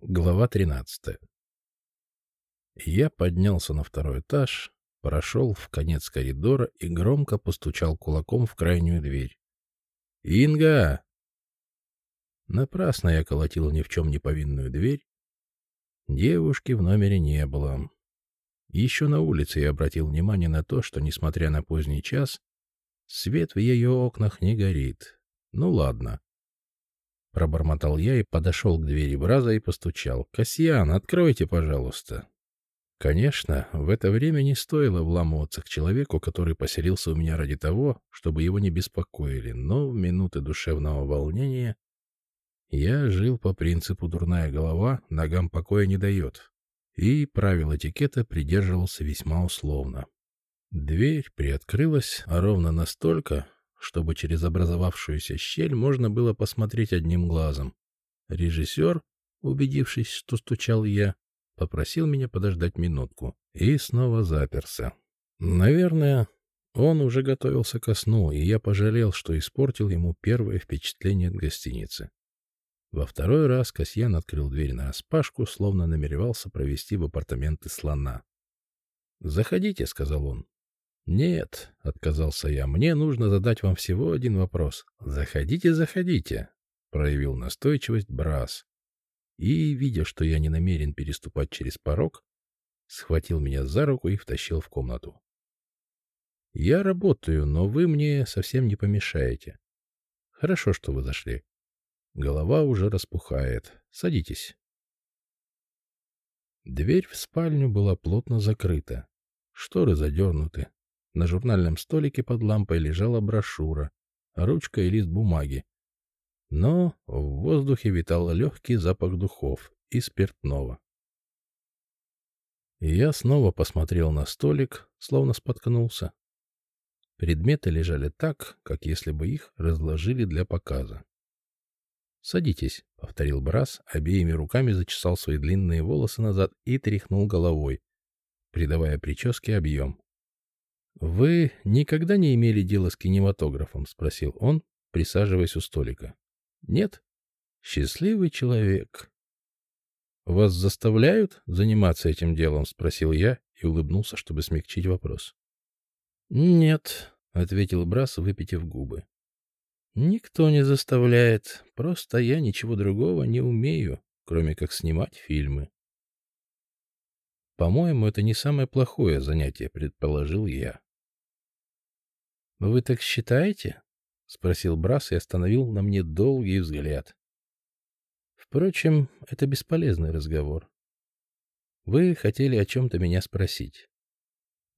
Глава 13. Я поднялся на второй этаж, прошел в конец коридора и громко постучал кулаком в крайнюю дверь. «Инга!» Напрасно я колотил ни в чем не повинную дверь. Девушки в номере не было. Еще на улице я обратил внимание на то, что, несмотря на поздний час, свет в ее окнах не горит. Ну ладно. Пробормотал я и подошел к двери Браза и постучал. «Касьян, откройте, пожалуйста». Конечно, в это время не стоило вламываться к человеку, который поселился у меня ради того, чтобы его не беспокоили, но в минуты душевного волнения я жил по принципу «дурная голова ногам покоя не дает», и правил этикета придерживался весьма условно. Дверь приоткрылась ровно настолько, чтобы через образовавшуюся щель можно было посмотреть одним глазом. Режиссер, убедившись, что стучал я, попросил меня подождать минутку и снова заперся. Наверное, он уже готовился ко сну, и я пожалел, что испортил ему первое впечатление от гостиницы. Во второй раз Касьян открыл дверь нараспашку, словно намеревался провести в апартаменты слона. «Заходите», — сказал он. «Нет», — отказался я, — «мне нужно задать вам всего один вопрос». «Заходите, заходите», — проявил настойчивость Брас. И, видя, что я не намерен переступать через порог, схватил меня за руку и втащил в комнату. «Я работаю, но вы мне совсем не помешаете. Хорошо, что вы зашли. Голова уже распухает. Садитесь». Дверь в спальню была плотно закрыта. Шторы задернуты. На журнальном столике под лампой лежала брошюра, ручка и лист бумаги. Но в воздухе витал легкий запах духов и спиртного. Я снова посмотрел на столик, словно споткнулся. Предметы лежали так, как если бы их разложили для показа. «Садитесь», — повторил Брас, обеими руками зачесал свои длинные волосы назад и тряхнул головой, придавая прическе объем. «Вы никогда не имели дела с кинематографом?» — спросил он, присаживаясь у столика. «Нет? Счастливый человек». «Вас заставляют заниматься этим делом?» — спросил я и улыбнулся, чтобы смягчить вопрос. «Нет», — ответил Брас, выпитив губы. «Никто не заставляет, просто я ничего другого не умею, кроме как снимать фильмы». «По-моему, это не самое плохое занятие», — предположил я. «Вы так считаете?» — спросил Брас и остановил на мне долгий взгляд. «Впрочем, это бесполезный разговор. Вы хотели о чем-то меня спросить».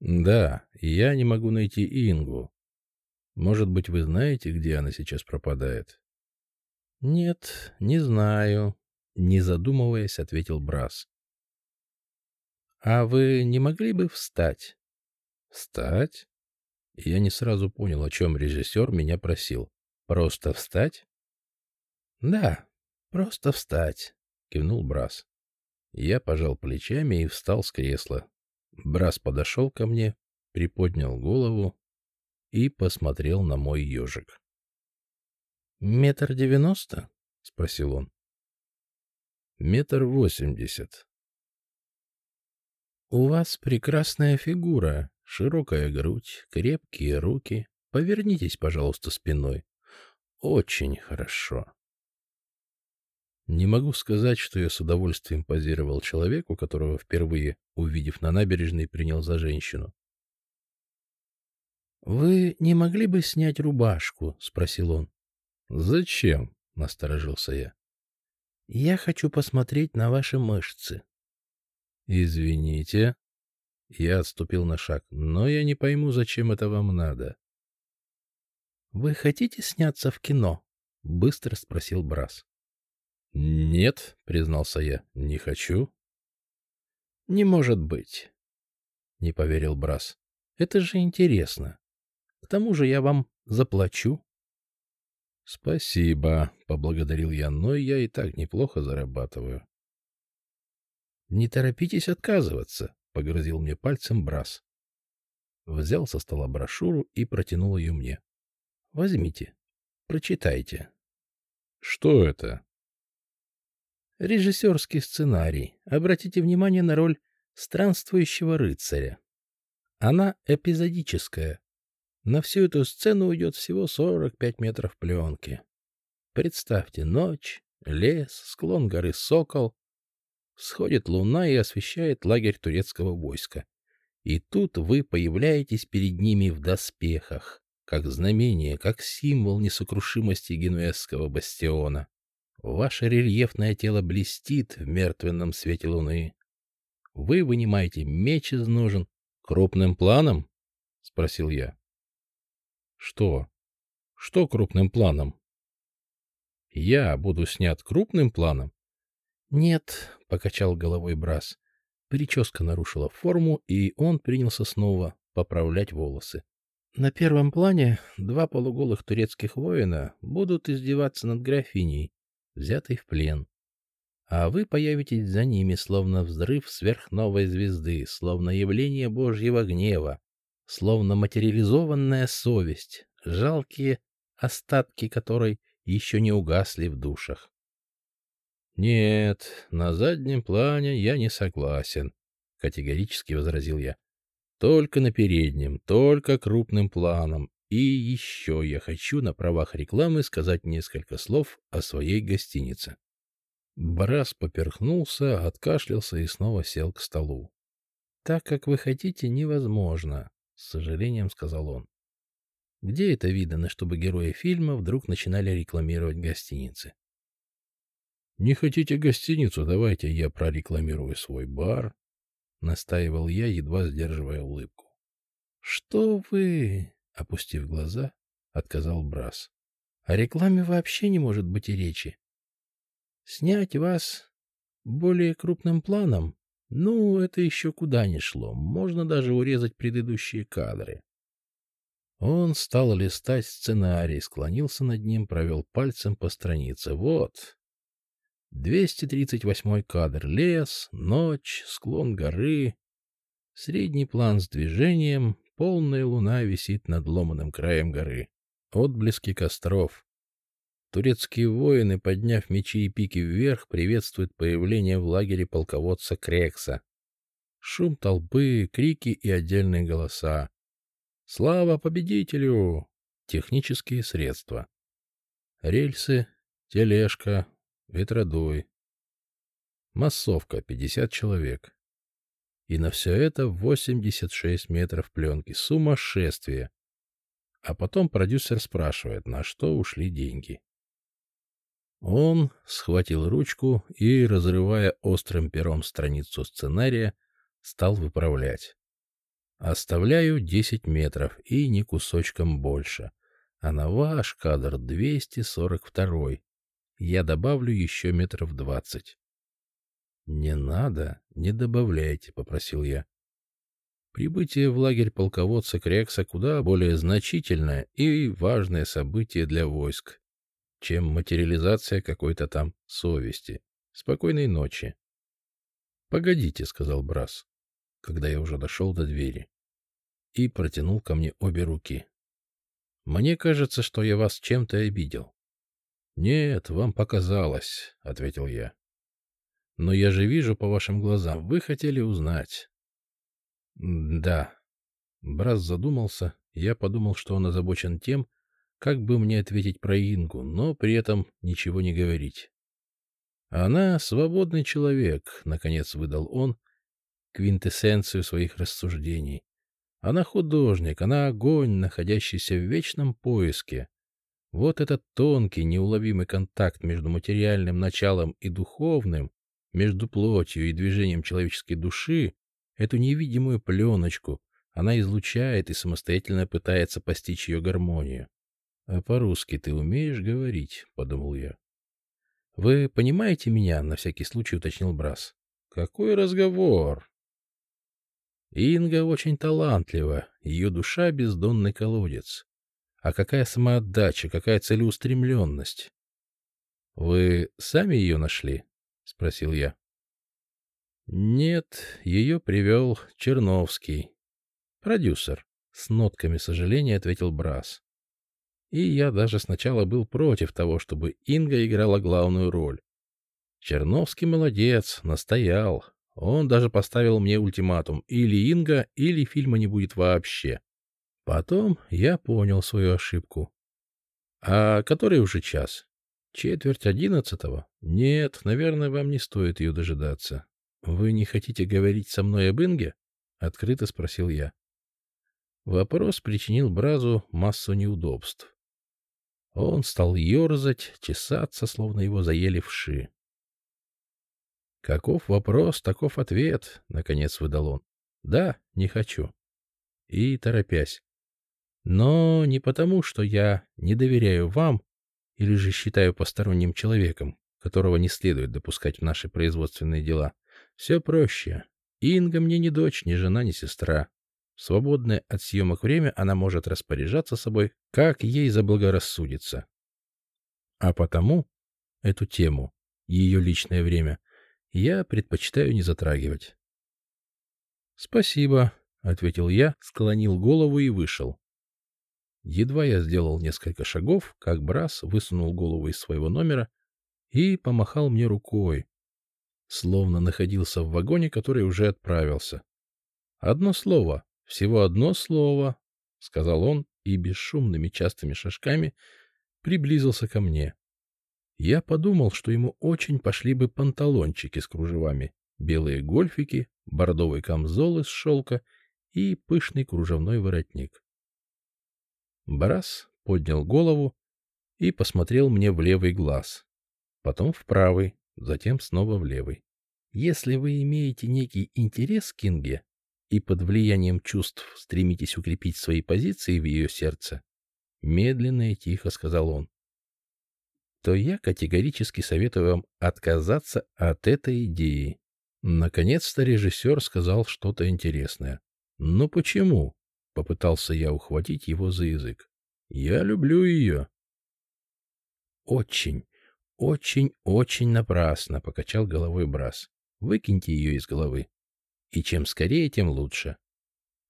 «Да, я не могу найти Ингу. Может быть, вы знаете, где она сейчас пропадает?» «Нет, не знаю», — не задумываясь, ответил Брас. «А вы не могли бы встать?» «Встать?» Я не сразу понял, о чем режиссер меня просил. Просто встать? Да, просто встать, кивнул Брас. Я пожал плечами и встал с кресла. Брас подошел ко мне, приподнял голову и посмотрел на мой ежик. «Метр девяносто?» — спросил он. «Метр восемьдесят». «У вас прекрасная фигура», Широкая грудь, крепкие руки. Повернитесь, пожалуйста, спиной. Очень хорошо. Не могу сказать, что я с удовольствием позировал человеку, которого впервые, увидев на набережной, принял за женщину. «Вы не могли бы снять рубашку?» — спросил он. «Зачем?» — насторожился я. «Я хочу посмотреть на ваши мышцы». «Извините», я отступил на шаг. Но я не пойму, зачем это вам надо. Вы хотите сняться в кино? Быстро спросил Брас. Нет, признался я, не хочу. Не может быть. Не поверил Брас. Это же интересно. К тому же я вам заплачу. Спасибо, поблагодарил я, но я и так неплохо зарабатываю. Не торопитесь отказываться, — погрозил мне пальцем Брас. Взял со стола брошюру и протянул ее мне. — Возьмите, прочитайте. — Что это? Режиссерский сценарий. Обратите внимание на роль странствующего рыцаря. Она эпизодическая. На всю эту сцену уйдет всего 45 метров пленки. Представьте ночь, лес, склон горы Сокол. Сходит луна и освещает лагерь турецкого войска. И тут вы появляетесь перед ними в доспехах, как знамение, как символ несокрушимости генуэзского бастиона. Ваше рельефное тело блестит в мертвенном свете луны. Вы вынимаете меч из ножен крупным планом? — спросил я. — Что? Что крупным планом? — Я буду снят крупным планом? — Нет, — покачал головой Брас. Прическа нарушила форму, и он принялся снова поправлять волосы. На первом плане два полуголых турецких воина будут издеваться над графиней, взятой в плен. А вы появитесь за ними, словно взрыв сверхновой звезды, словно явление Божьего гнева, словно материализованная совесть, жалкие остатки которой еще не угасли в душах. «Нет, на заднем плане я не согласен», — категорически возразил я. «Только на переднем, только крупным планом. И еще я хочу на правах рекламы сказать несколько слов о своей гостинице». Брас поперхнулся, откашлялся и снова сел к столу. «Так, как вы хотите, невозможно», — с сожалением сказал он. «Где это видано, чтобы герои фильма вдруг начинали рекламировать гостиницы? «Не хотите гостиницу? Давайте я прорекламирую свой бар», — настаивал я, едва сдерживая улыбку. «Что вы?» — опустив глаза, отказал Брас. «О рекламе вообще не может быть и речи. Снять вас более крупным планом? Ну, это еще куда ни шло. Можно даже урезать предыдущие кадры». Он стал листать сценарий, склонился над ним, провел пальцем по странице. «Вот, 238 кадр. Лес, ночь, склон горы. Средний план с движением. Полная луна висит над ломаным краем горы. Отблески костров. Турецкие воины, подняв мечи и пики вверх, приветствуют появление в лагере полководца Крекса. Шум толпы, крики и отдельные голоса. Слава победителю! Технические средства. Рельсы, тележка, ветродуй. Массовка, 50 человек. И на все это 86 метров пленки. Сумасшествие. А потом продюсер спрашивает, на что ушли деньги. Он схватил ручку и, разрывая острым пером страницу сценария, стал выправлять. Оставляю 10 метров и ни кусочком больше. А на ваш кадр 242 я добавлю еще метров двадцать. — Не надо, не добавляйте, — попросил я. Прибытие в лагерь полководца Крекса куда более значительное и важное событие для войск, чем материализация какой-то там совести. Спокойной ночи. — Погодите, — сказал Брас, когда я уже дошел до двери, и протянул ко мне обе руки. — Мне кажется, что я вас чем-то обидел. «Нет, вам показалось», — ответил я. «Но я же вижу по вашим глазам, вы хотели узнать». «Да». Брас задумался, я подумал, что он озабочен тем, как бы мне ответить про Ингу, но при этом ничего не говорить. «Она свободный человек», — наконец выдал он квинтэссенцию своих рассуждений. «Она художник, она огонь, находящийся в вечном поиске, вот этот тонкий, неуловимый контакт между материальным началом и духовным, между плотью и движением человеческой души, эту невидимую пленочку, она излучает и самостоятельно пытается постичь ее гармонию. — А по-русски ты умеешь говорить? — подумал я. — Вы понимаете меня? — на всякий случай уточнил Брас. — Какой разговор? Инга очень талантлива, ее душа — бездонный колодец. А какая самоотдача, какая целеустремленность? — Вы сами ее нашли? — спросил я. — Нет, ее привел Черновский. Продюсер. С нотками сожаления ответил Брас. И я даже сначала был против того, чтобы Инга играла главную роль. Черновский молодец, настоял. Он даже поставил мне ультиматум. Или Инга, или фильма не будет вообще. Потом я понял свою ошибку. А который уже час? Четверть одиннадцатого? Нет, наверное, вам не стоит ее дожидаться. Вы не хотите говорить со мной об Инге? Открыто спросил я. Вопрос причинил Бразу массу неудобств. Он стал ерзать, чесаться, словно его заели вши. «Каков вопрос, таков ответ», — наконец выдал он. «Да, не хочу». И торопясь. «Но не потому, что я не доверяю вам или же считаю посторонним человеком, которого не следует допускать в наши производственные дела. Все проще. Инга мне не дочь, ни жена, ни сестра. Свободное от съемок время она может распоряжаться собой, как ей заблагорассудится. А потому эту тему, ее личное время, я предпочитаю не затрагивать. «Спасибо», — ответил я, склонил голову и вышел. Едва я сделал несколько шагов, как Брас высунул голову из своего номера и помахал мне рукой, словно находился в вагоне, который уже отправился. «Одно слово, всего одно слово», — сказал он и бесшумными частыми шажками приблизился ко мне. Я подумал, что ему очень пошли бы панталончики с кружевами, белые гольфики, бордовый камзол из шелка и пышный кружевной воротник. Барас поднял голову и посмотрел мне в левый глаз, потом в правый, затем снова в левый. Если вы имеете некий интерес к Кинге и под влиянием чувств стремитесь укрепить свои позиции в ее сердце, медленно и тихо сказал он, то я категорически советую вам отказаться от этой идеи. Наконец-то режиссер сказал что-то интересное. «Ну почему?» — попытался я ухватить его за язык. «Я люблю ее». «Очень, очень, очень напрасно», — покачал головой Брас. «Выкиньте ее из головы. И чем скорее, тем лучше».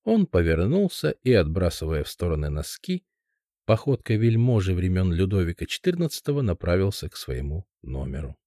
Он повернулся и, отбрасывая в стороны носки, походкой вельможи времен Людовика XIV направился к своему номеру.